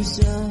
reason